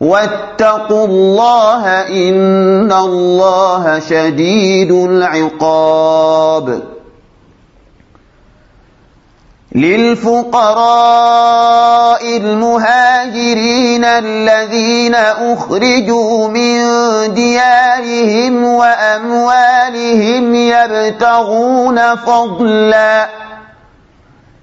واتقوا الله إن الله شديد العقاب. للفقراء المهاجرين الذين أخرجوا من ديارهم وأموالهم يبتغون فضلاً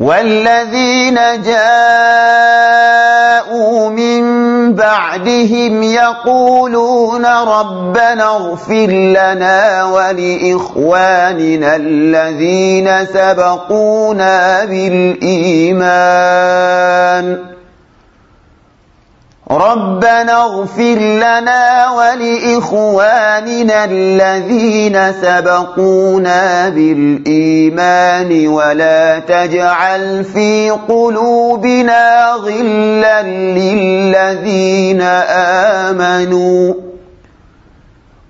والذين جاءوا من بعدهم يقولون ربنا اغفر لنا ولإخواننا الذين سبقونا بالإيمان. ربنا اغفر لنا ولإخواننا الذين سبقونا بالإيمان ولا تجعل في قلوبنا غلا للذين آمنوا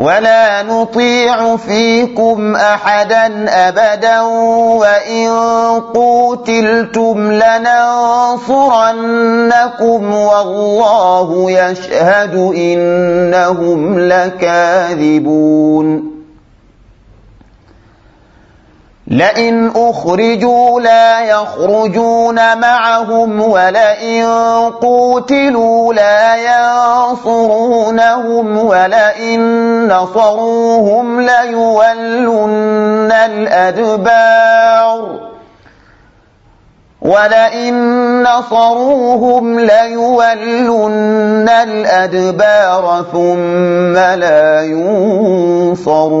ولا نطيع فيكم أحدا أبدا وإن قوتلتم لننصرنكم والله يشهد إنهم لكاذبون لئن أخرجوا لا يخرجون معهم ولئن قوتلوا لا ينصرونهم ولئن نصروهم ليولن الأدبار ولئن نصروهم ليولن الأدبار ثم لا ينصرون